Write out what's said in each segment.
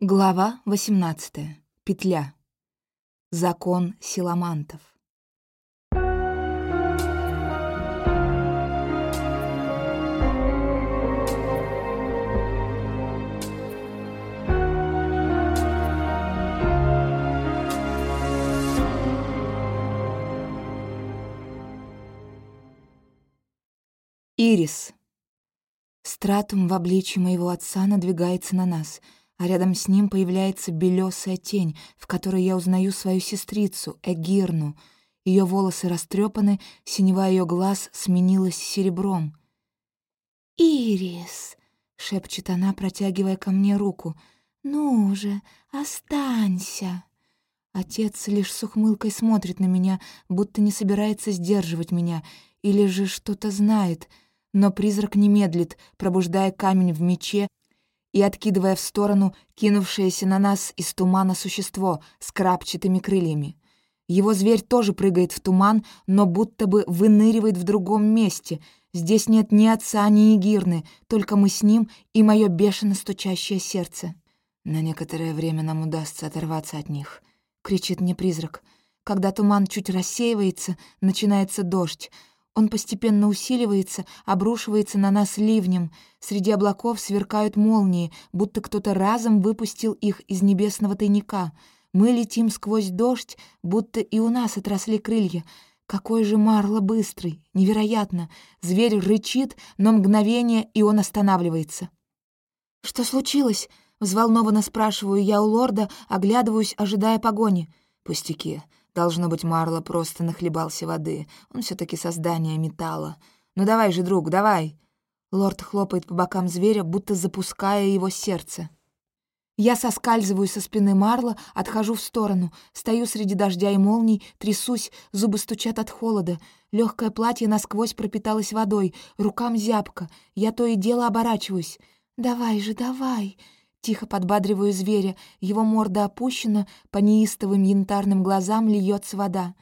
Глава 18. Петля. Закон силамантов. Ирис. Стратум в обличье моего отца надвигается на нас — а рядом с ним появляется белесая тень, в которой я узнаю свою сестрицу, Эгирну. Ее волосы растрепаны, синева ее глаз сменилась серебром. «Ирис!» — шепчет она, протягивая ко мне руку. «Ну же, останься!» Отец лишь с ухмылкой смотрит на меня, будто не собирается сдерживать меня, или же что-то знает, но призрак не медлит, пробуждая камень в мече и откидывая в сторону кинувшееся на нас из тумана существо с крапчатыми крыльями. Его зверь тоже прыгает в туман, но будто бы выныривает в другом месте. Здесь нет ни отца, ни Егирны, только мы с ним и мое бешено стучащее сердце. «На некоторое время нам удастся оторваться от них», — кричит мне призрак. Когда туман чуть рассеивается, начинается дождь. Он постепенно усиливается, обрушивается на нас ливнем. Среди облаков сверкают молнии, будто кто-то разом выпустил их из небесного тайника. Мы летим сквозь дождь, будто и у нас отросли крылья. Какой же Марло быстрый! Невероятно! Зверь рычит, но мгновение, и он останавливается. «Что случилось?» — взволнованно спрашиваю я у лорда, оглядываюсь, ожидая погони. «Пустяки. Должно быть, Марло просто нахлебался воды. Он все таки создание металла. «Ну давай же, друг, давай!» Лорд хлопает по бокам зверя, будто запуская его сердце. Я соскальзываю со спины Марла, отхожу в сторону, стою среди дождя и молний, трясусь, зубы стучат от холода. Легкое платье насквозь пропиталось водой, рукам зябко. Я то и дело оборачиваюсь. «Давай же, давай!» Тихо подбадриваю зверя, его морда опущена, по неистовым янтарным глазам льется вода.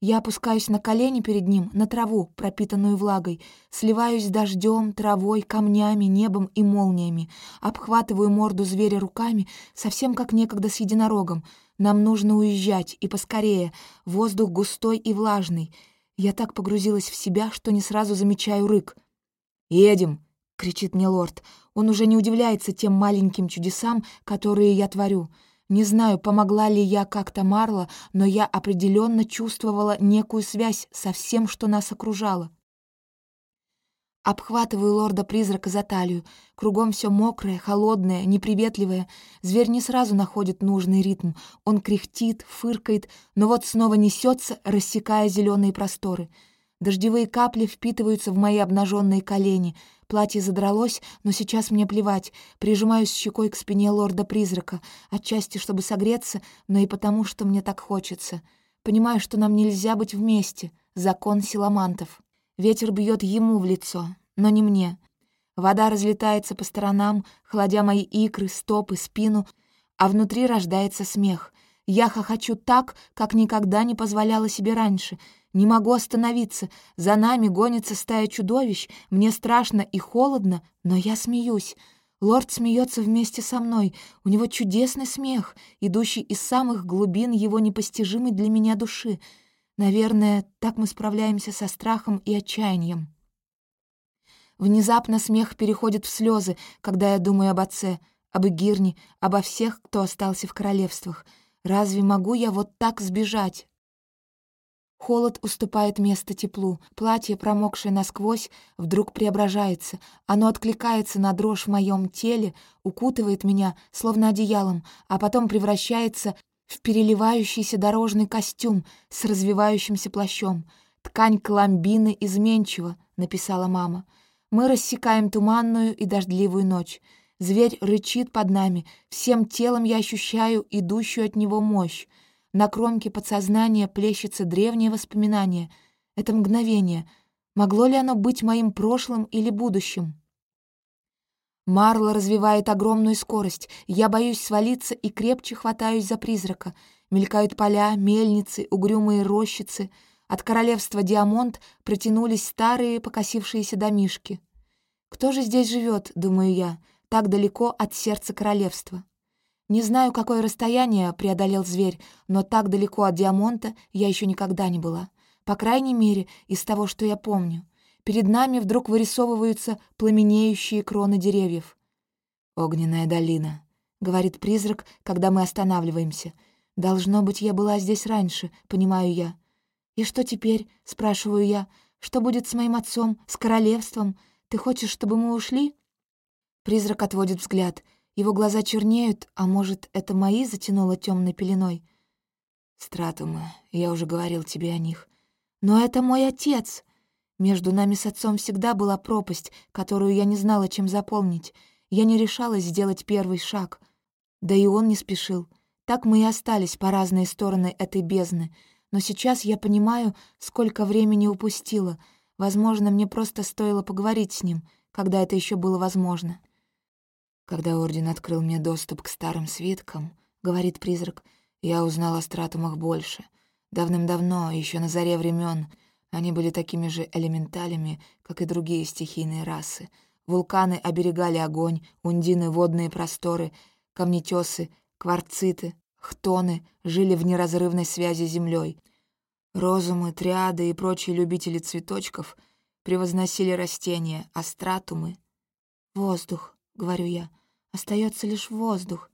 Я опускаюсь на колени перед ним, на траву, пропитанную влагой, сливаюсь с дождем, травой, камнями, небом и молниями, обхватываю морду зверя руками, совсем как некогда с единорогом. Нам нужно уезжать, и поскорее. Воздух густой и влажный. Я так погрузилась в себя, что не сразу замечаю рык. «Едем!» — кричит мне лорд. Он уже не удивляется тем маленьким чудесам, которые я творю. Не знаю, помогла ли я как-то Марла, но я определенно чувствовала некую связь со всем, что нас окружало. Обхватываю лорда-призрака за талию. Кругом все мокрое, холодное, неприветливое. Зверь не сразу находит нужный ритм. Он кряхтит, фыркает, но вот снова несется, рассекая зеленые просторы — Дождевые капли впитываются в мои обнаженные колени. Платье задралось, но сейчас мне плевать. Прижимаюсь щекой к спине лорда-призрака, отчасти чтобы согреться, но и потому, что мне так хочется. Понимаю, что нам нельзя быть вместе. Закон силамантов. Ветер бьет ему в лицо, но не мне. Вода разлетается по сторонам, холодя мои икры, стопы, спину, а внутри рождается смех. Я хохочу так, как никогда не позволяла себе раньше — не могу остановиться. За нами гонится стая чудовищ. Мне страшно и холодно, но я смеюсь. Лорд смеется вместе со мной. У него чудесный смех, идущий из самых глубин его непостижимой для меня души. Наверное, так мы справляемся со страхом и отчаянием. Внезапно смех переходит в слезы, когда я думаю об отце, об Игирне, обо всех, кто остался в королевствах. Разве могу я вот так сбежать, Холод уступает место теплу. Платье, промокшее насквозь, вдруг преображается. Оно откликается на дрожь в моем теле, укутывает меня, словно одеялом, а потом превращается в переливающийся дорожный костюм с развивающимся плащом. «Ткань коломбины изменчива», — написала мама. «Мы рассекаем туманную и дождливую ночь. Зверь рычит под нами. Всем телом я ощущаю идущую от него мощь. На кромке подсознания плещется древнее воспоминание. Это мгновение. Могло ли оно быть моим прошлым или будущим? Марла развивает огромную скорость. Я боюсь свалиться и крепче хватаюсь за призрака. Мелькают поля, мельницы, угрюмые рощицы. От королевства Диамонт протянулись старые покосившиеся домишки. Кто же здесь живет, думаю я, так далеко от сердца королевства? Не знаю, какое расстояние преодолел зверь, но так далеко от Диамонта я еще никогда не была. По крайней мере, из того, что я помню. Перед нами вдруг вырисовываются пламенеющие кроны деревьев. «Огненная долина», — говорит призрак, когда мы останавливаемся. «Должно быть, я была здесь раньше, понимаю я». «И что теперь?» — спрашиваю я. «Что будет с моим отцом, с королевством? Ты хочешь, чтобы мы ушли?» Призрак отводит взгляд. Его глаза чернеют, а может, это мои затянуло темной пеленой? «Стратумы, я уже говорил тебе о них». «Но это мой отец!» Между нами с отцом всегда была пропасть, которую я не знала, чем заполнить. Я не решалась сделать первый шаг. Да и он не спешил. Так мы и остались по разные стороны этой бездны. Но сейчас я понимаю, сколько времени упустила. Возможно, мне просто стоило поговорить с ним, когда это еще было возможно. «Когда Орден открыл мне доступ к старым свиткам, — говорит призрак, — я узнал о стратумах больше. Давным-давно, еще на заре времен, они были такими же элементалями, как и другие стихийные расы. Вулканы оберегали огонь, ундины — водные просторы, камнетесы, кварциты, хтоны жили в неразрывной связи с землей. Розумы, триады и прочие любители цветочков превозносили растения, а стратумы — воздух, — говорю я, — остается лишь воздух.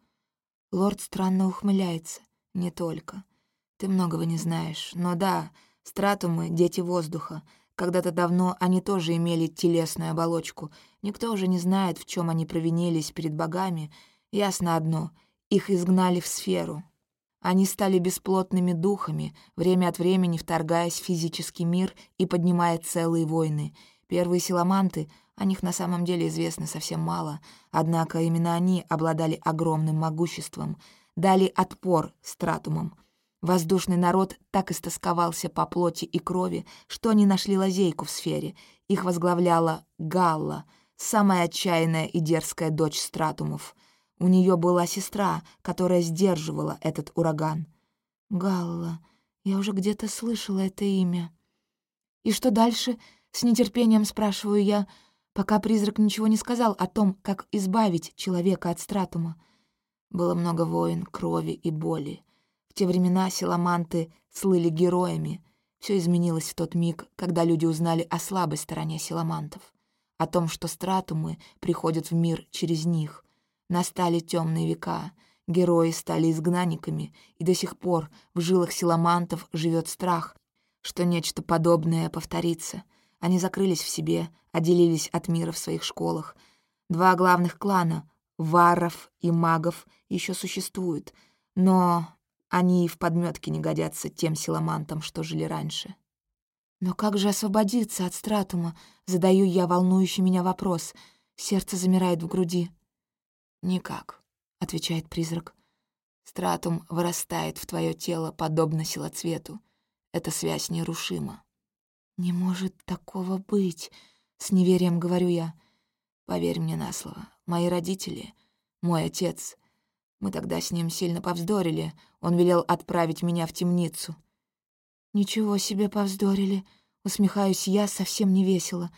Лорд странно ухмыляется. Не только. Ты многого не знаешь, но да, Стратумы — дети воздуха. Когда-то давно они тоже имели телесную оболочку. Никто уже не знает, в чем они провинились перед богами. Ясно одно — их изгнали в сферу. Они стали бесплотными духами, время от времени вторгаясь в физический мир и поднимая целые войны. Первые силаманты, о них на самом деле известно совсем мало, однако именно они обладали огромным могуществом, дали отпор стратумам — Воздушный народ так истосковался по плоти и крови, что они нашли лазейку в сфере. Их возглавляла Галла, самая отчаянная и дерзкая дочь Стратумов. У нее была сестра, которая сдерживала этот ураган. Галла. Я уже где-то слышала это имя. «И что дальше?» — с нетерпением спрашиваю я, пока призрак ничего не сказал о том, как избавить человека от стратума. Было много войн, крови и боли те времена силаманты слыли героями. Все изменилось в тот миг, когда люди узнали о слабой стороне силамантов, о том, что стратумы приходят в мир через них. Настали темные века, герои стали изгнанниками, и до сих пор в жилах силамантов живет страх, что нечто подобное повторится. Они закрылись в себе, отделились от мира в своих школах. Два главных клана — варов и магов — еще существуют, но они и в подметке не годятся тем силамантам, что жили раньше. «Но как же освободиться от стратума?» Задаю я волнующий меня вопрос. Сердце замирает в груди. «Никак», — отвечает призрак. «Стратум вырастает в твое тело, подобно силоцвету. Эта связь нерушима». «Не может такого быть», — с неверием говорю я. «Поверь мне на слово. Мои родители, мой отец — мы тогда с ним сильно повздорили. Он велел отправить меня в темницу. «Ничего себе повздорили!» Усмехаюсь я совсем не весело.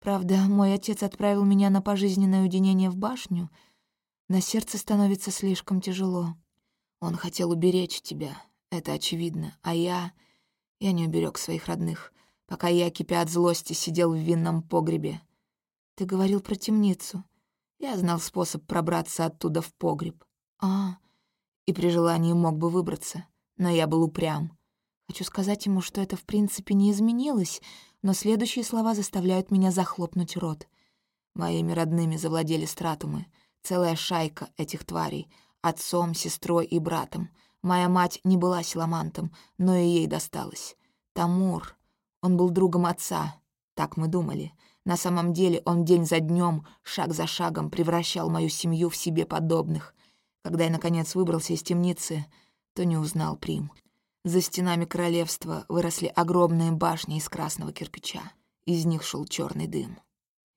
Правда, мой отец отправил меня на пожизненное уединение в башню. На сердце становится слишком тяжело. Он хотел уберечь тебя, это очевидно. А я... Я не уберег своих родных, пока я, кипя от злости, сидел в винном погребе. Ты говорил про темницу. Я знал способ пробраться оттуда в погреб. А, и при желании мог бы выбраться, но я был упрям. Хочу сказать ему, что это в принципе не изменилось, но следующие слова заставляют меня захлопнуть рот. Моими родными завладели стратумы, целая шайка этих тварей, отцом, сестрой и братом. Моя мать не была силамантом, но и ей досталось. Тамур, он был другом отца, так мы думали. На самом деле он день за днем, шаг за шагом превращал мою семью в себе подобных. Когда я, наконец, выбрался из темницы, то не узнал Прим. За стенами королевства выросли огромные башни из красного кирпича. Из них шел черный дым.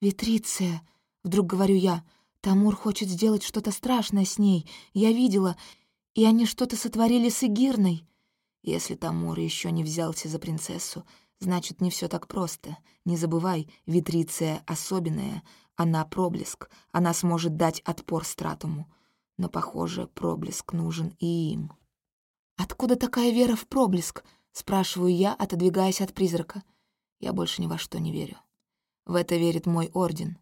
«Витриция!» — вдруг говорю я. «Тамур хочет сделать что-то страшное с ней. Я видела, и они что-то сотворили с Игирной». Если Тамур еще не взялся за принцессу, значит, не все так просто. Не забывай, Витриция особенная, она проблеск, она сможет дать отпор Стратуму. Но, похоже, проблеск нужен и им. «Откуда такая вера в проблеск?» — спрашиваю я, отодвигаясь от призрака. Я больше ни во что не верю. В это верит мой орден.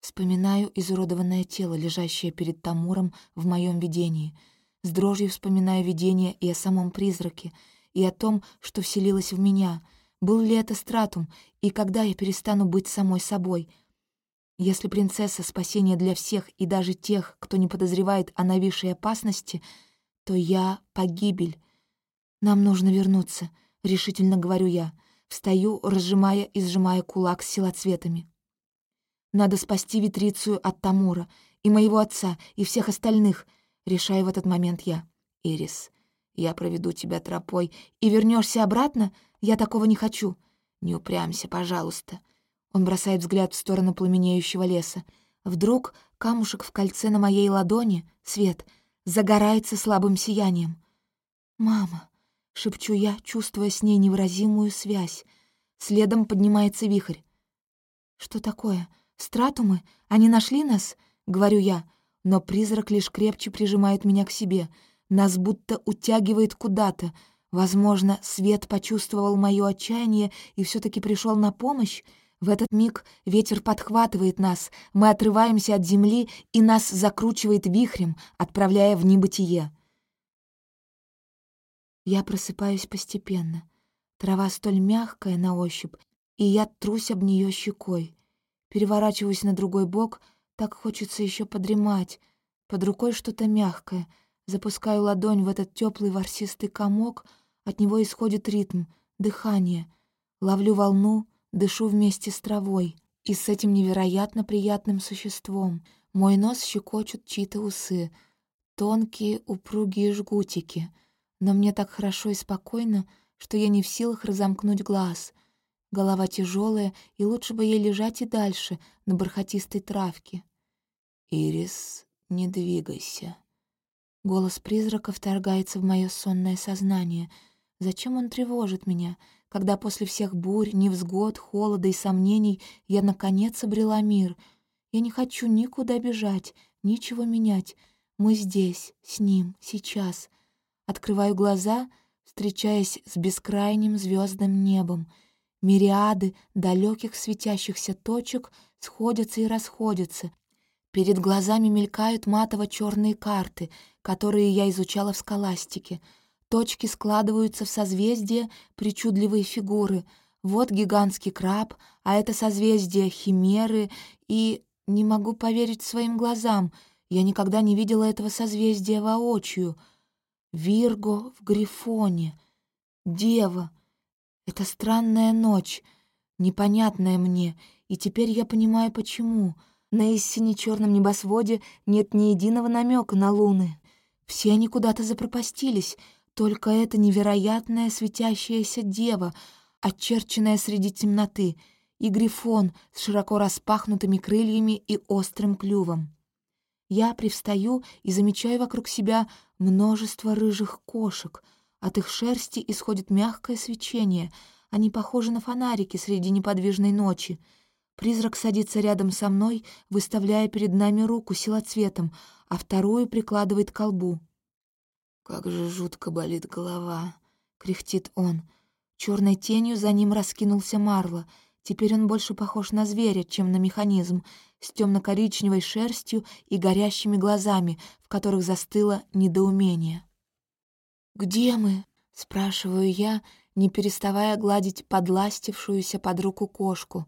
Вспоминаю изуродованное тело, лежащее перед Тамуром в моем видении. С дрожью вспоминаю видение и о самом призраке, и о том, что вселилось в меня. Был ли это стратум, и когда я перестану быть самой собой? Если принцесса — спасение для всех и даже тех, кто не подозревает о нависшей опасности, то я — погибель. Нам нужно вернуться, — решительно говорю я. Встаю, разжимая и сжимая кулак с силоцветами. Надо спасти Витрицию от Тамура, и моего отца, и всех остальных, решаю в этот момент я. Ирис, я проведу тебя тропой, и вернешься обратно? Я такого не хочу. Не упрямься, пожалуйста. Он бросает взгляд в сторону пламенеющего леса. Вдруг камушек в кольце на моей ладони, свет, загорается слабым сиянием. «Мама!» — шепчу я, чувствуя с ней невыразимую связь. Следом поднимается вихрь. «Что такое?» «Стратумы? Они нашли нас?» — говорю я, но призрак лишь крепче прижимает меня к себе. Нас будто утягивает куда-то. Возможно, свет почувствовал мое отчаяние и все таки пришел на помощь. В этот миг ветер подхватывает нас, мы отрываемся от земли, и нас закручивает вихрем, отправляя в небытие. Я просыпаюсь постепенно. Трава столь мягкая на ощупь, и я трусь об нее щекой. Переворачиваюсь на другой бок, так хочется еще подремать. Под рукой что-то мягкое. Запускаю ладонь в этот теплый ворсистый комок, от него исходит ритм, дыхание. Ловлю волну, дышу вместе с травой и с этим невероятно приятным существом. Мой нос щекочут чьи-то усы, тонкие упругие жгутики. Но мне так хорошо и спокойно, что я не в силах разомкнуть глаз. Голова тяжелая, и лучше бы ей лежать и дальше, на бархатистой травке. «Ирис, не двигайся». Голос призрака вторгается в мое сонное сознание. Зачем он тревожит меня, когда после всех бурь, невзгод, холода и сомнений я, наконец, обрела мир? Я не хочу никуда бежать, ничего менять. Мы здесь, с ним, сейчас. Открываю глаза, встречаясь с бескрайним звездным небом — Мириады далеких светящихся точек сходятся и расходятся. Перед глазами мелькают матово-черные карты, которые я изучала в скаластике. Точки складываются в созвездия, причудливые фигуры. Вот гигантский краб, а это созвездие Химеры, и не могу поверить своим глазам. Я никогда не видела этого созвездия воочию. Вирго в Грифоне. Дева — это странная ночь, непонятная мне, и теперь я понимаю, почему. На истине черном небосводе нет ни единого намека на луны. Все они куда-то запропастились, только эта невероятная светящаяся дева, очерченная среди темноты, и грифон с широко распахнутыми крыльями и острым клювом. Я привстаю и замечаю вокруг себя множество рыжих кошек — от их шерсти исходит мягкое свечение. Они похожи на фонарики среди неподвижной ночи. Призрак садится рядом со мной, выставляя перед нами руку силоцветом, а вторую прикладывает к колбу. «Как же жутко болит голова!» — кряхтит он. Черной тенью за ним раскинулся Марло. Теперь он больше похож на зверя, чем на механизм, с темно-коричневой шерстью и горящими глазами, в которых застыло недоумение. «Где мы?» — спрашиваю я, не переставая гладить подластившуюся под руку кошку.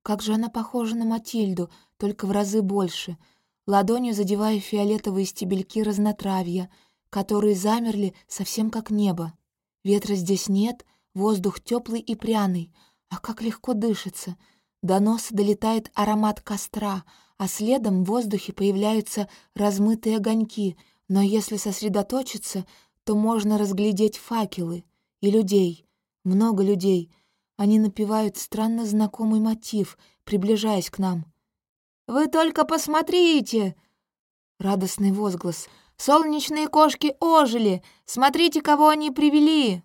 Как же она похожа на Матильду, только в разы больше. Ладонью задеваю фиолетовые стебельки разнотравья, которые замерли совсем как небо. Ветра здесь нет, воздух теплый и пряный, а как легко дышится. До носа долетает аромат костра, а следом в воздухе появляются размытые огоньки, но если сосредоточиться, то можно разглядеть факелы и людей, много людей. Они напевают странно знакомый мотив, приближаясь к нам. «Вы только посмотрите!» Радостный возглас. «Солнечные кошки ожили! Смотрите, кого они привели!»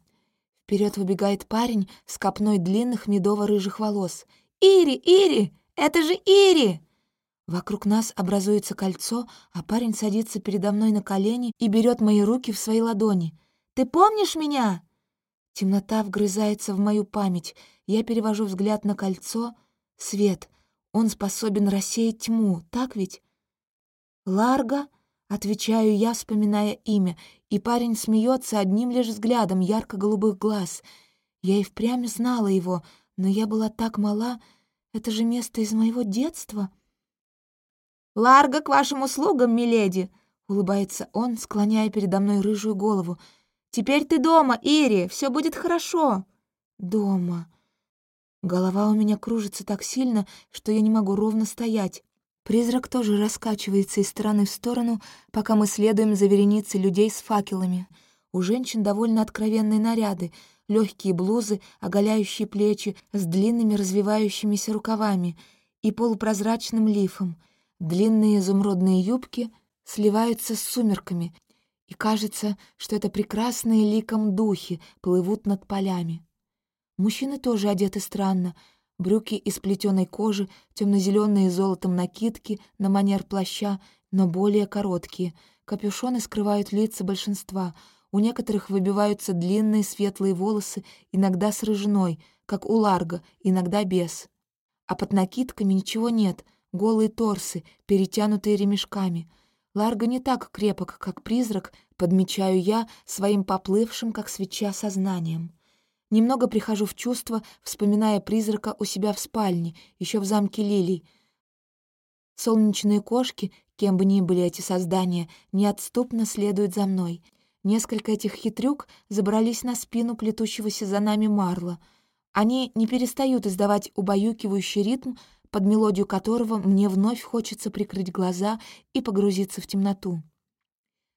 Вперед выбегает парень с копной длинных медово-рыжих волос. «Ири! Ири! Это же Ири!» Вокруг нас образуется кольцо, а парень садится передо мной на колени и берет мои руки в свои ладони. «Ты помнишь меня?» Темнота вгрызается в мою память. Я перевожу взгляд на кольцо. Свет. Он способен рассеять тьму, так ведь? «Ларго?» — отвечаю я, вспоминая имя, и парень смеется одним лишь взглядом ярко-голубых глаз. Я и впрямь знала его, но я была так мала. Это же место из моего детства. «Ларго к вашим услугам, миледи!» — улыбается он, склоняя передо мной рыжую голову. «Теперь ты дома, Ири, все будет хорошо!» «Дома!» Голова у меня кружится так сильно, что я не могу ровно стоять. Призрак тоже раскачивается из стороны в сторону, пока мы следуем за вереницей людей с факелами. У женщин довольно откровенные наряды, легкие блузы, оголяющие плечи с длинными развивающимися рукавами и полупрозрачным лифом. Длинные изумрудные юбки сливаются с сумерками, и кажется, что это прекрасные ликом духи плывут над полями. Мужчины тоже одеты странно — брюки из плетеной кожи, темно-зеленые золотом накидки на манер плаща, но более короткие. Капюшоны скрывают лица большинства. У некоторых выбиваются длинные светлые волосы, иногда с рыжиной, как у Ларга, иногда без. А под накидками ничего нет, голые торсы, перетянутые ремешками. Ларга не так крепок, как призрак, подмечаю я своим поплывшим, как свеча, сознанием. Немного прихожу в чувство, вспоминая призрака у себя в спальне, еще в замке Лилий. Солнечные кошки, кем бы ни были эти создания, неотступно следуют за мной. Несколько этих хитрюк забрались на спину плетущегося за нами Марла. Они не перестают издавать убаюкивающий ритм, под мелодию которого мне вновь хочется прикрыть глаза и погрузиться в темноту.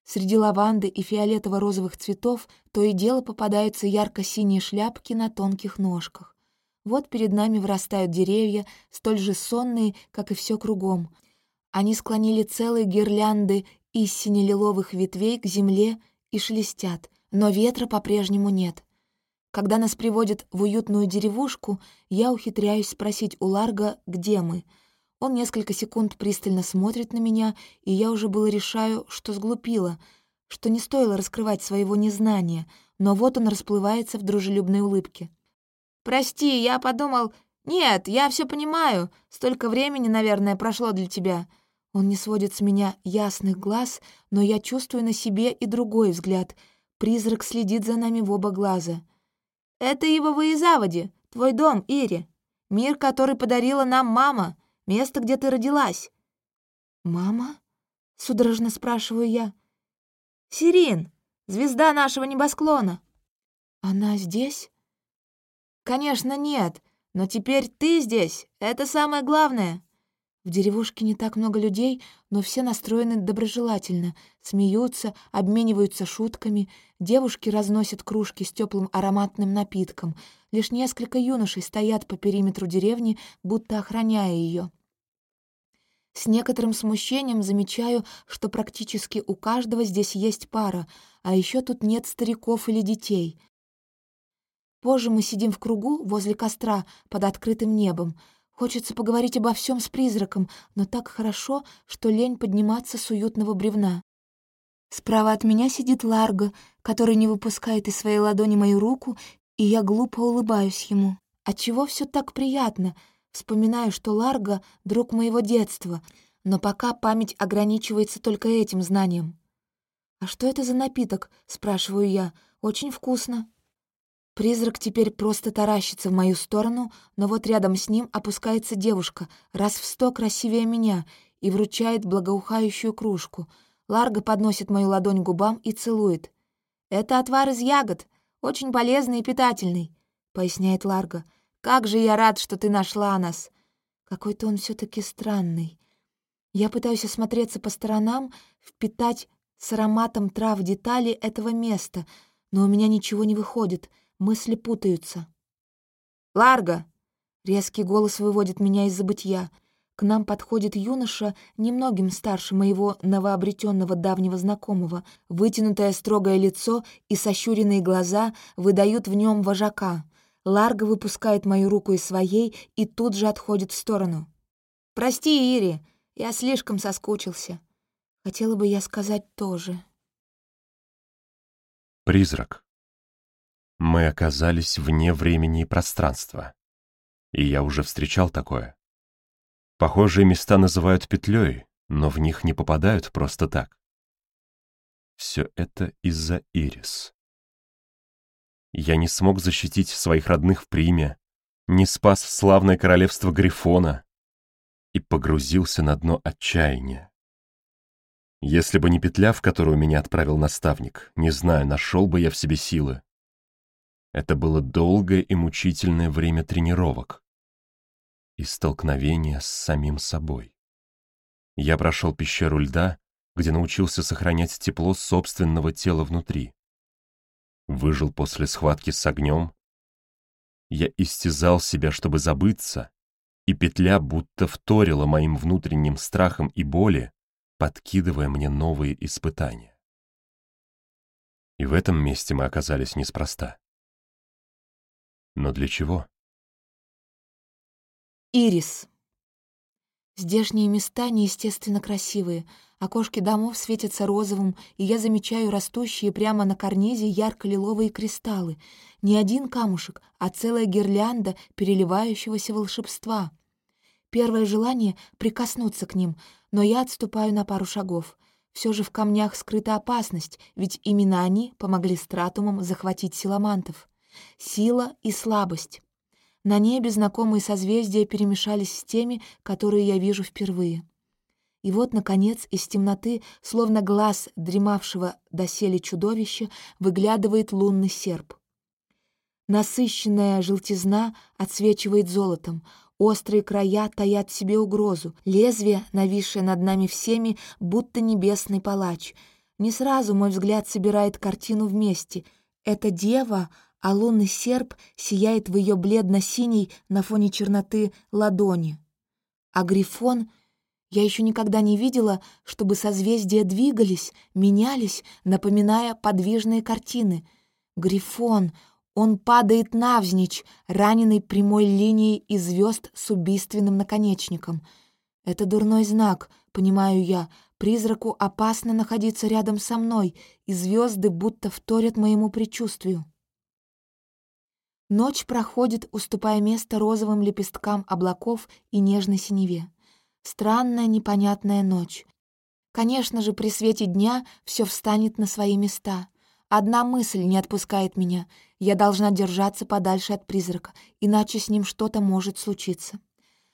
Среди лаванды и фиолетово-розовых цветов то и дело попадаются ярко-синие шляпки на тонких ножках. Вот перед нами вырастают деревья, столь же сонные, как и все кругом. Они склонили целые гирлянды из сине-лиловых ветвей к земле и шелестят, но ветра по-прежнему нет. Когда нас приводят в уютную деревушку, я ухитряюсь спросить у Ларга, где мы — он несколько секунд пристально смотрит на меня, и я уже было решаю, что сглупила, что не стоило раскрывать своего незнания, но вот он расплывается в дружелюбной улыбке. «Прости, я подумал... Нет, я все понимаю. Столько времени, наверное, прошло для тебя». Он не сводит с меня ясных глаз, но я чувствую на себе и другой взгляд. Призрак следит за нами в оба глаза. «Это его выезаводи, твой дом, Ири. Мир, который подарила нам мама. Место, где ты родилась». «Мама?» — судорожно спрашиваю я. «Сирин, звезда нашего небосклона». «Она здесь?» «Конечно, нет, но теперь ты здесь, это самое главное». В деревушке не так много людей, но все настроены доброжелательно, смеются, обмениваются шутками, девушки разносят кружки с теплым ароматным напитком. Лишь несколько юношей стоят по периметру деревни, будто охраняя ее. С некоторым смущением замечаю, что практически у каждого здесь есть пара, а еще тут нет стариков или детей. Позже мы сидим в кругу возле костра под открытым небом — Хочется поговорить обо всем с призраком, но так хорошо, что лень подниматься с уютного бревна. Справа от меня сидит Ларго, который не выпускает из своей ладони мою руку, и я глупо улыбаюсь ему. Отчего все так приятно? Вспоминаю, что Ларго — друг моего детства, но пока память ограничивается только этим знанием. «А что это за напиток?» — спрашиваю я. «Очень вкусно». Призрак теперь просто таращится в мою сторону, но вот рядом с ним опускается девушка, раз в сто красивее меня, и вручает благоухающую кружку. Ларго подносит мою ладонь к губам и целует. «Это отвар из ягод, очень полезный и питательный», — поясняет Ларго. «Как же я рад, что ты нашла нас!» Какой-то он все таки странный. Я пытаюсь осмотреться по сторонам, впитать с ароматом трав детали этого места, но у меня ничего не выходит — Мысли путаются. «Ларго!» Резкий голос выводит меня из забытья. К нам подходит юноша, немногим старше моего новообретенного давнего знакомого. Вытянутое строгое лицо и сощуренные глаза выдают в нем вожака. Ларго выпускает мою руку из своей и тут же отходит в сторону. «Прости, Ири, Я слишком соскучился. Хотела бы я сказать тоже. Призрак. Мы оказались вне времени и пространства. И я уже встречал такое. Похожие места называют петлей, но в них не попадают просто так. Все это из-за Ирис. Я не смог защитить своих родных в Приме, не спас славное королевство Грифона и погрузился на дно отчаяния. Если бы не петля, в которую меня отправил наставник, не знаю, нашел бы я в себе силы. Это было долгое и мучительное время тренировок и столкновения с самим собой. Я прошел пещеру льда, где научился сохранять тепло собственного тела внутри. Выжил после схватки с огнем. Я истязал себя, чтобы забыться, и петля будто вторила моим внутренним страхом и боли, подкидывая мне новые испытания. И в этом месте мы оказались неспроста. Но для чего? Ирис. Здешние места неестественно красивые. Окошки домов светятся розовым, и я замечаю растущие прямо на карнизе ярко-лиловые кристаллы. Не один камушек, а целая гирлянда переливающегося волшебства. Первое желание — прикоснуться к ним, но я отступаю на пару шагов. Все же в камнях скрыта опасность, ведь именно они помогли стратумам захватить силамантов. Сила и слабость. На небе знакомые созвездия перемешались с теми, которые я вижу впервые. И вот, наконец, из темноты, словно глаз дремавшего доселе чудовища, выглядывает лунный серп. Насыщенная желтизна отсвечивает золотом — Острые края таят в себе угрозу, лезвие, нависшее над нами всеми, будто небесный палач. Не сразу мой взгляд собирает картину вместе. Это дева, а лунный серп сияет в ее бледно-синей на фоне черноты ладони. А грифон... Я еще никогда не видела, чтобы созвездия двигались, менялись, напоминая подвижные картины. Грифон, он падает навзничь, раненый прямой линией и звезд с убийственным наконечником. Это дурной знак, понимаю я. Призраку опасно находиться рядом со мной, и звезды будто вторят моему предчувствию. Ночь проходит, уступая место розовым лепесткам облаков и нежной синеве. Странная, непонятная ночь. Конечно же, при свете дня все встанет на свои места. Одна мысль не отпускает меня. Я должна держаться подальше от призрака, иначе с ним что-то может случиться.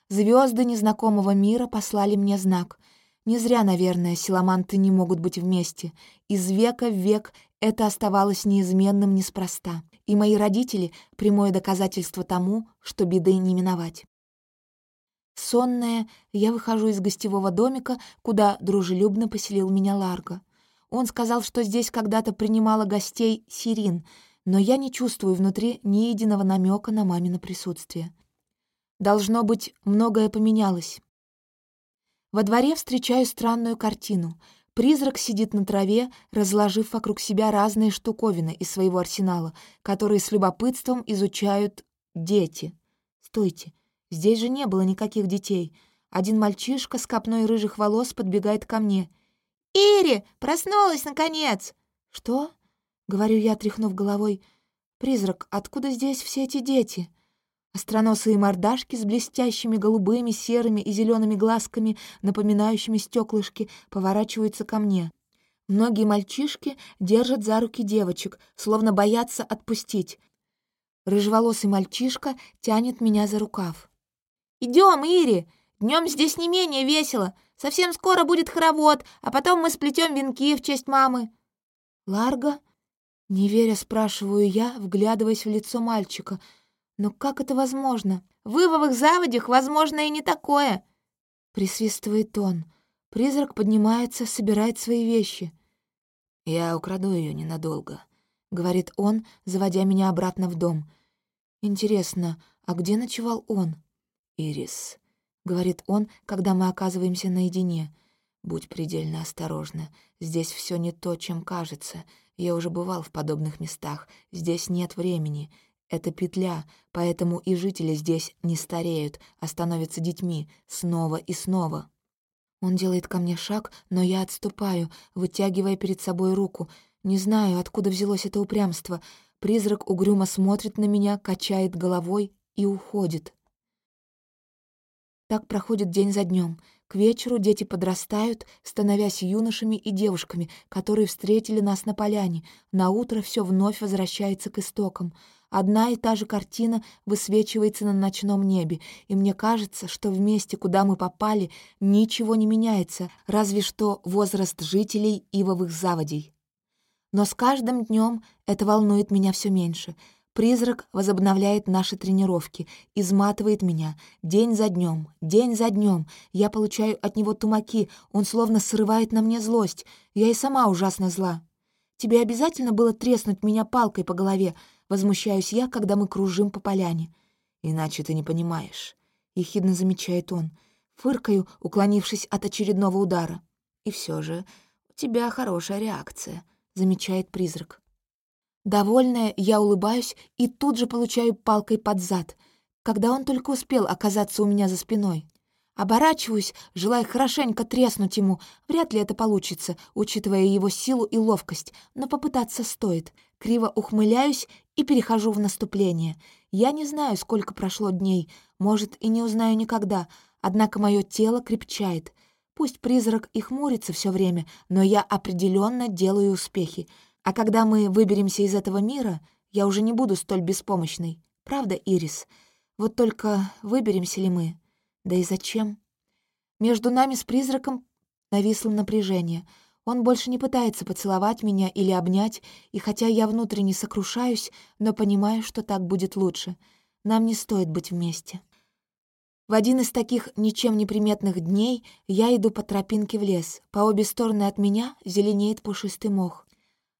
Звезды незнакомого мира послали мне знак. Не зря, наверное, силаманты не могут быть вместе. Из века в век это оставалось неизменным неспроста. И мои родители — прямое доказательство тому, что беды не миновать. Сонная, я выхожу из гостевого домика, куда дружелюбно поселил меня Ларго. Он сказал, что здесь когда-то принимала гостей Сирин, но я не чувствую внутри ни единого намека на мамино присутствие. Должно быть, многое поменялось. Во дворе встречаю странную картину. Призрак сидит на траве, разложив вокруг себя разные штуковины из своего арсенала, которые с любопытством изучают дети. Стойте, здесь же не было никаких детей. Один мальчишка с копной рыжих волос подбегает ко мне — «Ири, проснулась, наконец!» «Что?» — говорю я, тряхнув головой. «Призрак, откуда здесь все эти дети?» Остроносые мордашки с блестящими голубыми, серыми и зелеными глазками, напоминающими стеклышки, поворачиваются ко мне. Многие мальчишки держат за руки девочек, словно боятся отпустить. Рыжеволосый мальчишка тянет меня за рукав. «Идем, Ири! Днем здесь не менее весело. Совсем скоро будет хоровод, а потом мы сплетем венки в честь мамы». «Ларго?» Не веря, спрашиваю я, вглядываясь в лицо мальчика. «Но как это возможно?» «В Ивовых заводях возможно и не такое!» Присвистывает он. Призрак поднимается, собирает свои вещи. «Я украду ее ненадолго», — говорит он, заводя меня обратно в дом. «Интересно, а где ночевал он?» «Ирис, — говорит он, когда мы оказываемся наедине. «Будь предельно осторожна. Здесь все не то, чем кажется. Я уже бывал в подобных местах. Здесь нет времени. Это петля, поэтому и жители здесь не стареют, а становятся детьми снова и снова». Он делает ко мне шаг, но я отступаю, вытягивая перед собой руку. Не знаю, откуда взялось это упрямство. Призрак угрюмо смотрит на меня, качает головой и уходит. Так проходит день за днем. К вечеру дети подрастают, становясь юношами и девушками, которые встретили нас на поляне. На утро все вновь возвращается к истокам. Одна и та же картина высвечивается на ночном небе, и мне кажется, что в месте, куда мы попали, ничего не меняется, разве что возраст жителей ивовых заводей. Но с каждым днем это волнует меня все меньше — Призрак возобновляет наши тренировки, изматывает меня. День за днем, день за днем. Я получаю от него тумаки, он словно срывает на мне злость. Я и сама ужасно зла. Тебе обязательно было треснуть меня палкой по голове, возмущаюсь я, когда мы кружим по поляне. Иначе ты не понимаешь, — ехидно замечает он. Фыркаю, уклонившись от очередного удара. И все же у тебя хорошая реакция, — замечает призрак. Довольная, я улыбаюсь и тут же получаю палкой под зад, когда он только успел оказаться у меня за спиной. Оборачиваюсь, желая хорошенько треснуть ему. Вряд ли это получится, учитывая его силу и ловкость, но попытаться стоит. Криво ухмыляюсь и перехожу в наступление. Я не знаю, сколько прошло дней, может, и не узнаю никогда, однако мое тело крепчает. Пусть призрак и хмурится все время, но я определенно делаю успехи — а когда мы выберемся из этого мира, я уже не буду столь беспомощной. Правда, Ирис? Вот только выберемся ли мы? Да и зачем? Между нами с призраком нависло напряжение. Он больше не пытается поцеловать меня или обнять, и хотя я внутренне сокрушаюсь, но понимаю, что так будет лучше. Нам не стоит быть вместе. В один из таких ничем не приметных дней я иду по тропинке в лес. По обе стороны от меня зеленеет пушистый мох.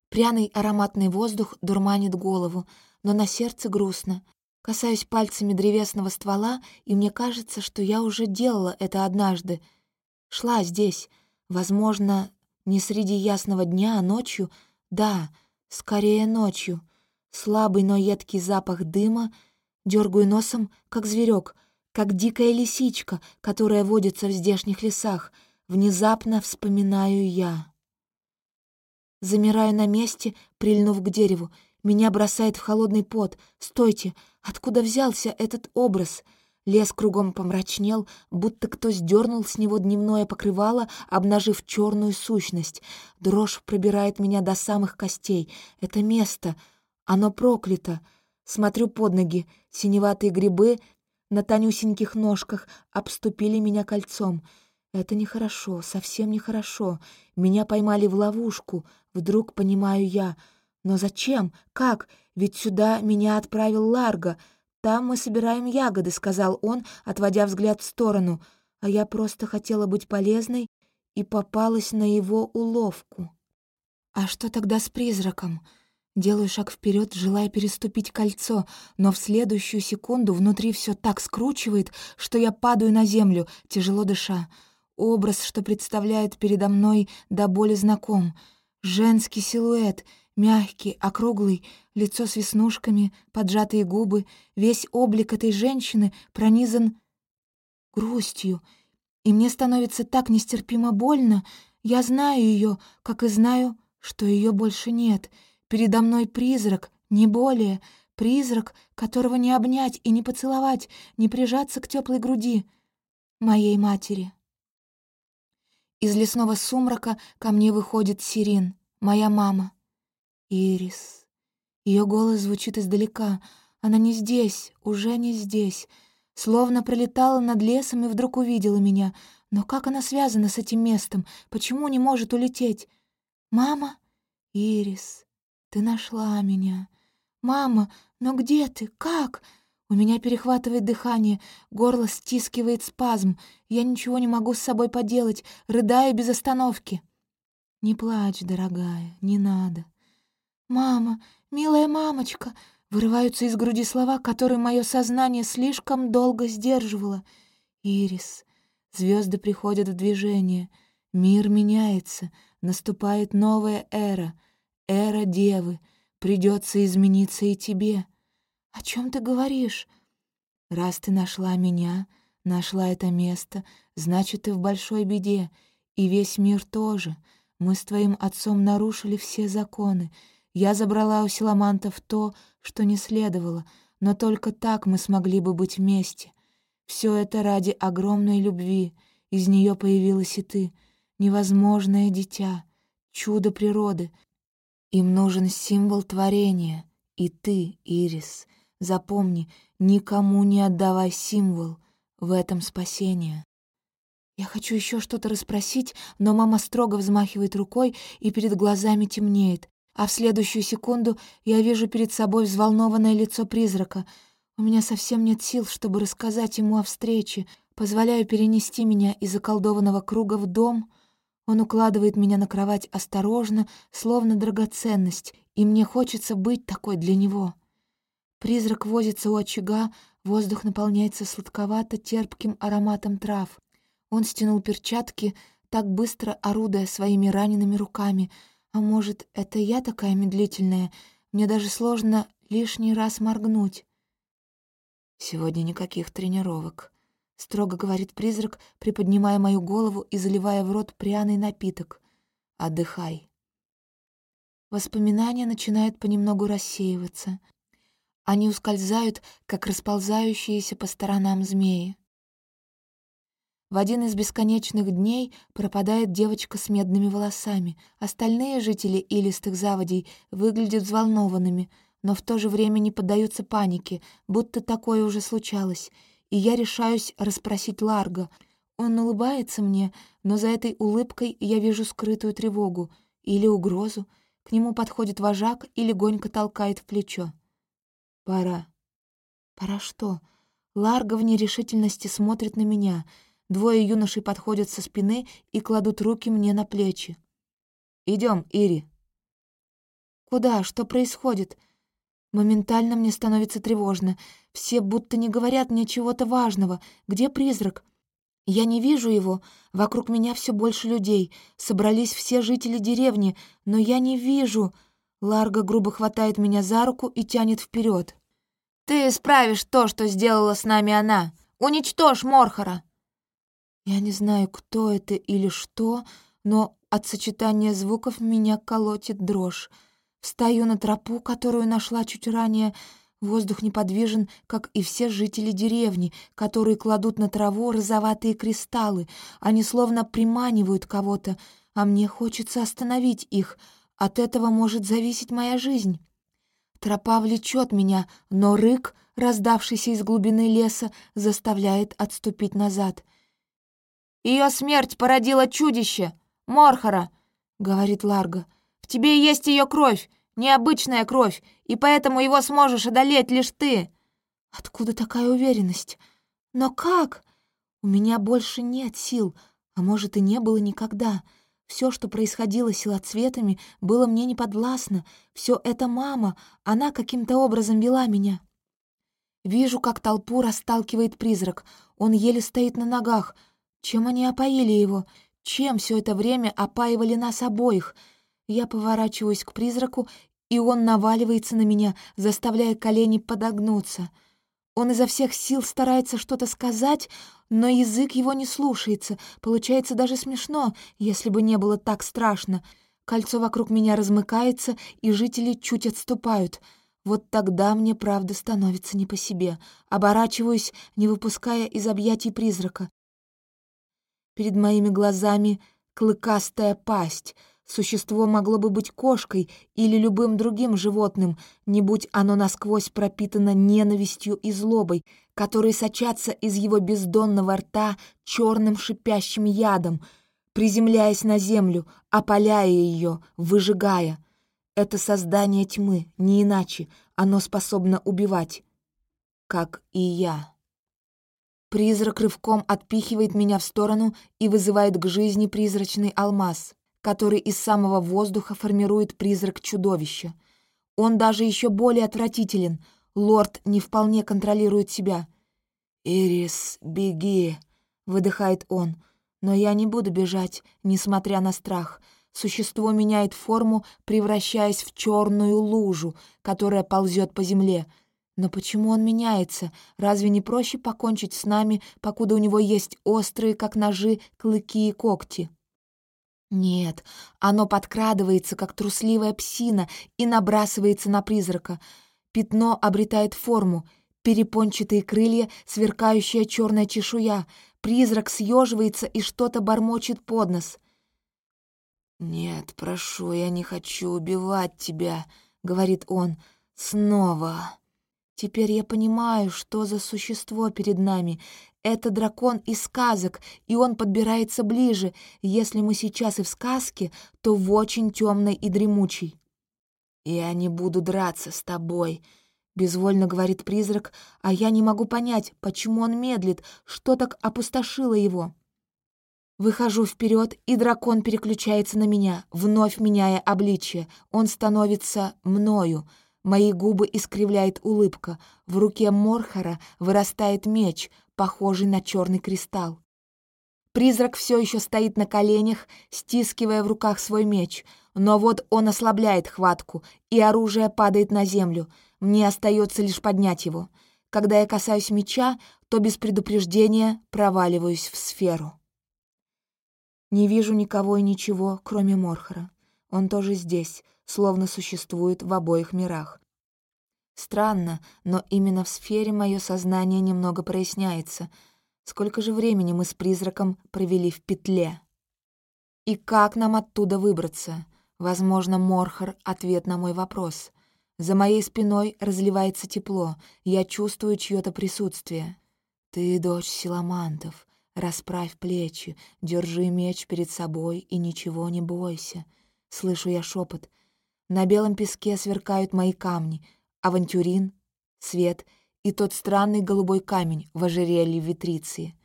Пряный ароматный воздух дурманит голову, но на сердце грустно. Касаюсь пальцами древесного ствола, и мне кажется, что я уже делала это однажды. Шла здесь. Возможно, не среди ясного дня, а ночью. Да, скорее ночью. Слабый, но едкий запах дыма. Дергаю носом, как зверек, как дикая лисичка, которая водится в здешних лесах. Внезапно вспоминаю я. Замираю на месте, прильнув к дереву. Меня бросает в холодный пот. «Стойте! Откуда взялся этот образ?» Лес кругом помрачнел, будто кто сдернул с него дневное покрывало, обнажив черную сущность. Дрожь пробирает меня до самых костей. Это место. Оно проклято. Смотрю под ноги. Синеватые грибы на тонюсеньких ножках обступили меня кольцом. Это нехорошо, совсем нехорошо. Меня поймали в ловушку, вдруг понимаю я. Но зачем? Как? Ведь сюда меня отправил Ларго. Там мы собираем ягоды, сказал он, отводя взгляд в сторону. А я просто хотела быть полезной и попалась на его уловку. А что тогда с призраком? Делаю шаг вперед, желая переступить кольцо, но в следующую секунду внутри все так скручивает, что я падаю на землю, тяжело дыша. Образ, что представляет передо мной, до боли знаком. Женский силуэт, мягкий, округлый, лицо с веснушками, поджатые губы, весь облик этой женщины пронизан грустью. И мне становится так нестерпимо больно. Я знаю ее, как и знаю, что ее больше нет. Передо мной призрак, не более, призрак, которого не обнять и не поцеловать, не прижаться к теплой груди моей матери. Из лесного сумрака ко мне выходит Сирин, моя мама. Ирис. Ее голос звучит издалека. Она не здесь, уже не здесь. Словно пролетала над лесом и вдруг увидела меня. Но как она связана с этим местом? Почему не может улететь? «Мама? Ирис, ты нашла меня. Мама, но где ты? Как?» У меня перехватывает дыхание, горло стискивает спазм. Я ничего не могу с собой поделать, рыдаю без остановки. «Не плачь, дорогая, не надо». «Мама, милая мамочка!» Вырываются из груди слова, которые мое сознание слишком долго сдерживало. «Ирис, звезды приходят в движение, мир меняется, наступает новая эра, эра девы, придется измениться и тебе». «О чем ты говоришь?» «Раз ты нашла меня, нашла это место, значит, ты в большой беде, и весь мир тоже. Мы с твоим отцом нарушили все законы. Я забрала у силамантов то, что не следовало, но только так мы смогли бы быть вместе. Все это ради огромной любви. Из нее появилась и ты, невозможное дитя, чудо природы. Им нужен символ творения, и ты, Ирис. Запомни, никому не отдавай символ, в этом спасение. Я хочу еще что-то расспросить, но мама строго взмахивает рукой, и перед глазами темнеет, а в следующую секунду я вижу перед собой взволнованное лицо призрака — у меня совсем нет сил, чтобы рассказать ему о встрече. Позволяю перенести меня из заколдованного круга в дом. Он укладывает меня на кровать осторожно, словно драгоценность, и мне хочется быть такой для него. Призрак возится у очага, воздух наполняется сладковато-терпким ароматом трав. Он стянул перчатки, так быстро орудуя своими ранеными руками. А может, это я такая медлительная? Мне даже сложно лишний раз моргнуть. «Сегодня никаких тренировок», — строго говорит призрак, приподнимая мою голову и заливая в рот пряный напиток. «Отдыхай». Воспоминания начинают понемногу рассеиваться. Они ускользают, как расползающиеся по сторонам змеи. В один из бесконечных дней пропадает девочка с медными волосами. Остальные жители илистых заводей выглядят взволнованными — но в то же время не поддаются панике, будто такое уже случалось, и я решаюсь расспросить Ларго. Он улыбается мне, но за этой улыбкой я вижу скрытую тревогу или угрозу. К нему подходит вожак и легонько толкает в плечо. «Пора». «Пора что?» Ларго в нерешительности смотрит на меня. Двое юношей подходят со спины и кладут руки мне на плечи. Идем, Ири». «Куда? Что происходит?» Моментально мне становится тревожно. Все будто не говорят мне чего-то важного. Где призрак? Я не вижу его. Вокруг меня все больше людей. Собрались все жители деревни, но я не вижу. Ларга грубо хватает меня за руку и тянет вперед. «Ты исправишь то, что сделала с нами она! Уничтожь Морхара!» Я не знаю, кто это или что, но от сочетания звуков меня колотит дрожь. Встаю на тропу, которую нашла чуть ранее. Воздух неподвижен, как и все жители деревни, которые кладут на траву розоватые кристаллы. Они словно приманивают кого-то, а мне хочется остановить их. От этого может зависеть моя жизнь. Тропа влечет меня, но рык, раздавшийся из глубины леса, заставляет отступить назад. Ее смерть породила чудище, Морхара», — говорит Ларго тебе есть ее кровь, необычная кровь, и поэтому его сможешь одолеть лишь ты». «Откуда такая уверенность? Но как? У меня больше нет сил, а может и не было никогда. Все, что происходило с силоцветами, было мне неподвластно. Все это мама, она каким-то образом вела меня». Вижу, как толпу расталкивает призрак. Он еле стоит на ногах. Чем они опоили его? Чем все это время опаивали нас обоих — я поворачиваюсь к призраку, и он наваливается на меня, заставляя колени подогнуться. Он изо всех сил старается что-то сказать, но язык его не слушается. Получается даже смешно, если бы не было так страшно. Кольцо вокруг меня размыкается, и жители чуть отступают. Вот тогда мне правда становится не по себе. Оборачиваюсь, не выпуская из объятий призрака. Перед моими глазами клыкастая пасть — Существо могло бы быть кошкой или любым другим животным, не будь оно насквозь пропитано ненавистью и злобой, которые сочатся из его бездонного рта черным шипящим ядом, приземляясь на землю, опаляя ее, выжигая. Это создание тьмы, не иначе, оно способно убивать, как и я. Призрак рывком отпихивает меня в сторону и вызывает к жизни призрачный алмаз который из самого воздуха формирует призрак чудовища. Он даже еще более отвратителен. Лорд не вполне контролирует себя. «Ирис, беги!» — выдыхает он. Но я не буду бежать, несмотря на страх. Существо меняет форму, превращаясь в черную лужу, которая ползет по земле. Но почему он меняется? Разве не проще покончить с нами, покуда у него есть острые, как ножи, клыки и когти? Нет, оно подкрадывается, как трусливая псина, и набрасывается на призрака. Пятно обретает форму, перепончатые крылья, сверкающая черная чешуя. Призрак съеживается и что-то бормочет под нос. «Нет, прошу, я не хочу убивать тебя», — говорит он, — «снова». Теперь я понимаю, что за существо перед нами. Это дракон из сказок, и он подбирается ближе. Если мы сейчас и в сказке, то в очень темной и дремучей. «Я не буду драться с тобой», — безвольно говорит призрак, а я не могу понять, почему он медлит, что так опустошило его. Выхожу вперед, и дракон переключается на меня, вновь меняя обличие. Он становится мною — Мои губы искривляет улыбка. В руке Морхара вырастает меч, похожий на черный кристалл. Призрак все еще стоит на коленях, стискивая в руках свой меч. Но вот он ослабляет хватку, и оружие падает на землю. Мне остается лишь поднять его. Когда я касаюсь меча, то без предупреждения проваливаюсь в сферу. Не вижу никого и ничего, кроме Морхара. Он тоже здесь, словно существует в обоих мирах. Странно, но именно в сфере мое сознание немного проясняется. Сколько же времени мы с призраком провели в петле? И как нам оттуда выбраться? Возможно, Морхар — ответ на мой вопрос. За моей спиной разливается тепло, я чувствую чье то присутствие. Ты дочь Силамантов. Расправь плечи, держи меч перед собой и ничего не бойся. Слышу я шепот. На белом песке сверкают мои камни, авантюрин, свет и тот странный голубой камень в ожерелье витриции.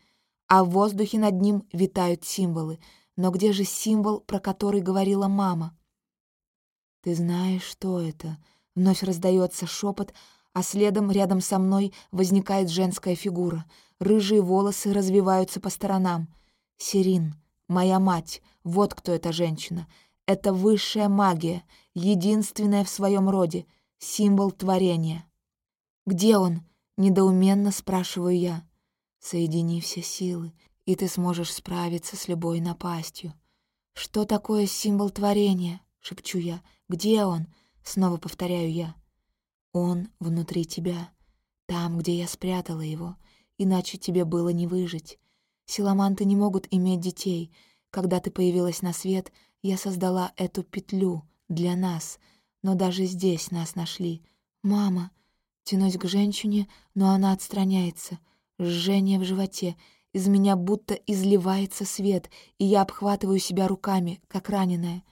А в воздухе над ним витают символы. Но где же символ, про который говорила мама? «Ты знаешь, что это?» Вновь раздается шепот, а следом рядом со мной возникает женская фигура. Рыжие волосы развиваются по сторонам. Сирин, моя мать, вот кто эта женщина — это высшая магия, единственная в своем роде, символ творения. «Где он?» — недоуменно спрашиваю я. «Соедини все силы, и ты сможешь справиться с любой напастью». «Что такое символ творения?» — шепчу я. «Где он?» — снова повторяю я. «Он внутри тебя, там, где я спрятала его, иначе тебе было не выжить. Силаманты не могут иметь детей. Когда ты появилась на свет, я создала эту петлю для нас, но даже здесь нас нашли. Мама, тянусь к женщине, но она отстраняется. Жжение в животе, из меня будто изливается свет, и я обхватываю себя руками, как раненая.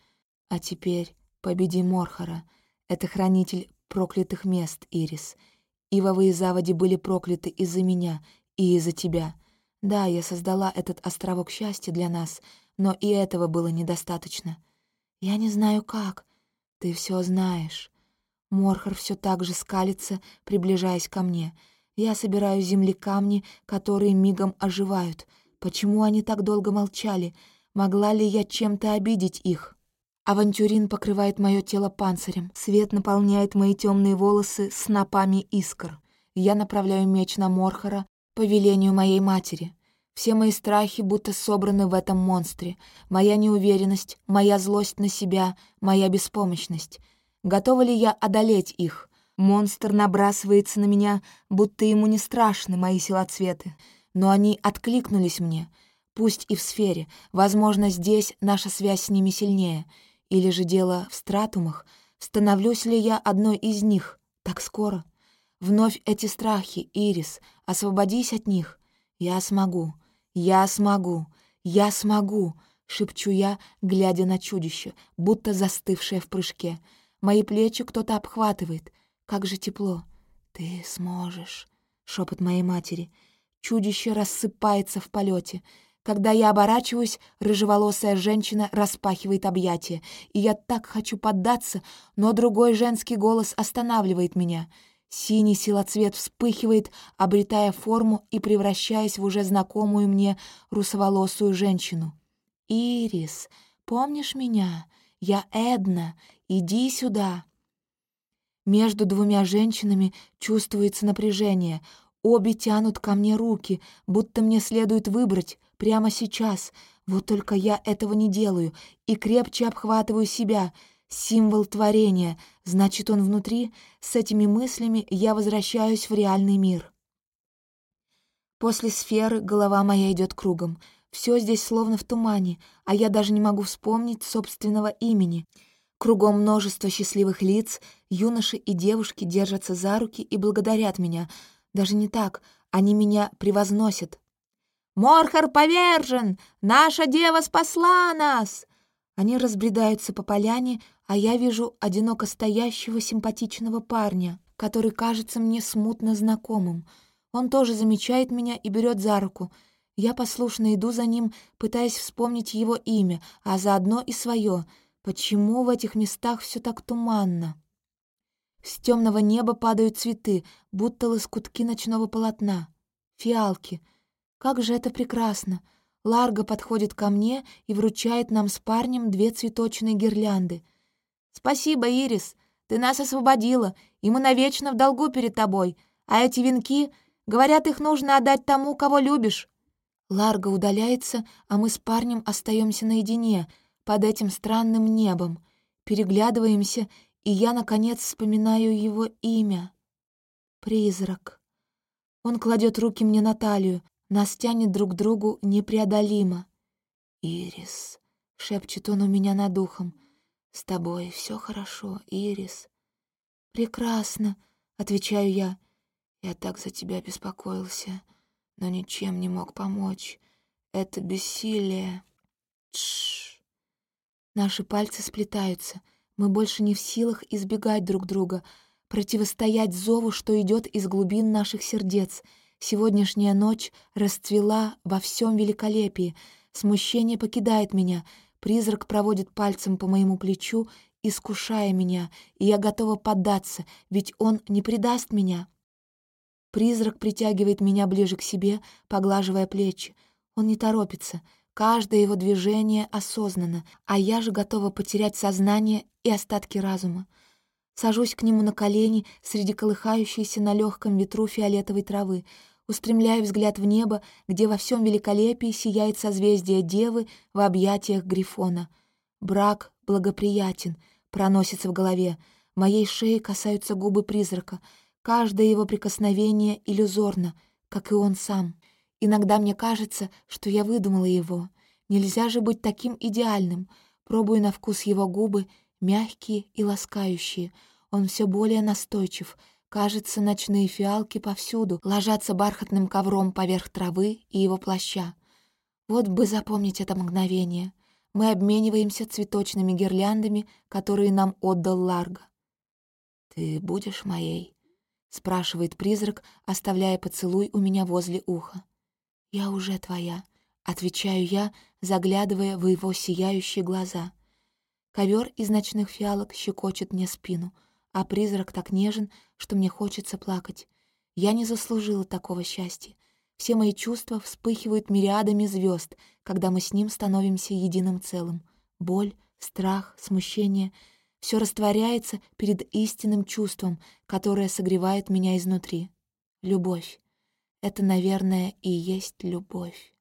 А теперь победи Морхара. Это хранитель проклятых мест, Ирис. Ивовые заводи были прокляты из-за меня и из-за тебя. Да, я создала этот островок счастья для нас — но и этого было недостаточно. Я не знаю как. Ты все знаешь. Морхар все так же скалится, приближаясь ко мне. Я собираю земли камни, которые мигом оживают. Почему они так долго молчали? Могла ли я чем-то обидеть их? Авантюрин покрывает мое тело панцирем. Свет наполняет мои темные волосы снопами искр. Я направляю меч на Морхара по велению моей матери. Все мои страхи будто собраны в этом монстре. Моя неуверенность, моя злость на себя, моя беспомощность. Готова ли я одолеть их? Монстр набрасывается на меня, будто ему не страшны мои силоцветы. Но они откликнулись мне. Пусть и в сфере. Возможно, здесь наша связь с ними сильнее. Или же дело в стратумах. Становлюсь ли я одной из них? Так скоро. Вновь эти страхи, Ирис. Освободись от них. Я смогу. «Я смогу! Я смогу!» — шепчу я, глядя на чудище, будто застывшее в прыжке. Мои плечи кто-то обхватывает. Как же тепло! «Ты сможешь!» — шепот моей матери. Чудище рассыпается в полете. Когда я оборачиваюсь, рыжеволосая женщина распахивает объятия, и я так хочу поддаться, но другой женский голос останавливает меня — Синий силоцвет вспыхивает, обретая форму и превращаясь в уже знакомую мне русоволосую женщину. «Ирис, помнишь меня? Я Эдна. Иди сюда». Между двумя женщинами чувствуется напряжение. Обе тянут ко мне руки, будто мне следует выбрать прямо сейчас. Вот только я этого не делаю и крепче обхватываю себя. Символ творения, значит, он внутри. С этими мыслями я возвращаюсь в реальный мир. После сферы голова моя идет кругом. Все здесь словно в тумане, а я даже не могу вспомнить собственного имени. Кругом множество счастливых лиц, юноши и девушки держатся за руки и благодарят меня. Даже не так, они меня превозносят. «Морхар повержен! Наша дева спасла нас!» Они разбредаются по поляне, а я вижу одиноко стоящего симпатичного парня, который кажется мне смутно знакомым — он тоже замечает меня и берет за руку. Я послушно иду за ним, пытаясь вспомнить его имя, а заодно и свое. Почему в этих местах все так туманно? С темного неба падают цветы, будто лоскутки ночного полотна. Фиалки. Как же это прекрасно! Ларго подходит ко мне и вручает нам с парнем две цветочные гирлянды. «Спасибо, Ирис, ты нас освободила, и мы навечно в долгу перед тобой. А эти венки Говорят, их нужно отдать тому, кого любишь». Ларго удаляется, а мы с парнем остаемся наедине, под этим странным небом. Переглядываемся, и я, наконец, вспоминаю его имя. Призрак. Он кладет руки мне на талию, нас тянет друг к другу непреодолимо. «Ирис», — шепчет он у меня над ухом, — «с тобой все хорошо, Ирис». «Прекрасно», — отвечаю я, — я так за тебя беспокоился, но ничем не мог помочь. Это бессилие. Тш. Наши пальцы сплетаются. Мы больше не в силах избегать друг друга, противостоять зову, что идет из глубин наших сердец. Сегодняшняя ночь расцвела во всем великолепии. Смущение покидает меня. Призрак проводит пальцем по моему плечу, искушая меня, и я готова поддаться, ведь он не предаст меня. Призрак притягивает меня ближе к себе, поглаживая плечи. Он не торопится. Каждое его движение осознанно, а я же готова потерять сознание и остатки разума. Сажусь к нему на колени среди колыхающейся на легком ветру фиолетовой травы, устремляю взгляд в небо, где во всем великолепии сияет созвездие Девы в объятиях Грифона. Брак благоприятен, проносится в голове. Моей шеи касаются губы призрака — Каждое его прикосновение иллюзорно, как и он сам. Иногда мне кажется, что я выдумала его. Нельзя же быть таким идеальным. Пробую на вкус его губы, мягкие и ласкающие. Он все более настойчив. Кажется, ночные фиалки повсюду ложатся бархатным ковром поверх травы и его плаща. Вот бы запомнить это мгновение. Мы обмениваемся цветочными гирляндами, которые нам отдал Ларго. «Ты будешь моей?» — спрашивает призрак, оставляя поцелуй у меня возле уха. «Я уже твоя», — отвечаю я, заглядывая в его сияющие глаза. Ковер из ночных фиалок щекочет мне спину, а призрак так нежен, что мне хочется плакать. Я не заслужила такого счастья. Все мои чувства вспыхивают мириадами звезд, когда мы с ним становимся единым целым. Боль, страх, смущение — все растворяется перед истинным чувством, которое согревает меня изнутри. Любовь. Это, наверное, и есть любовь.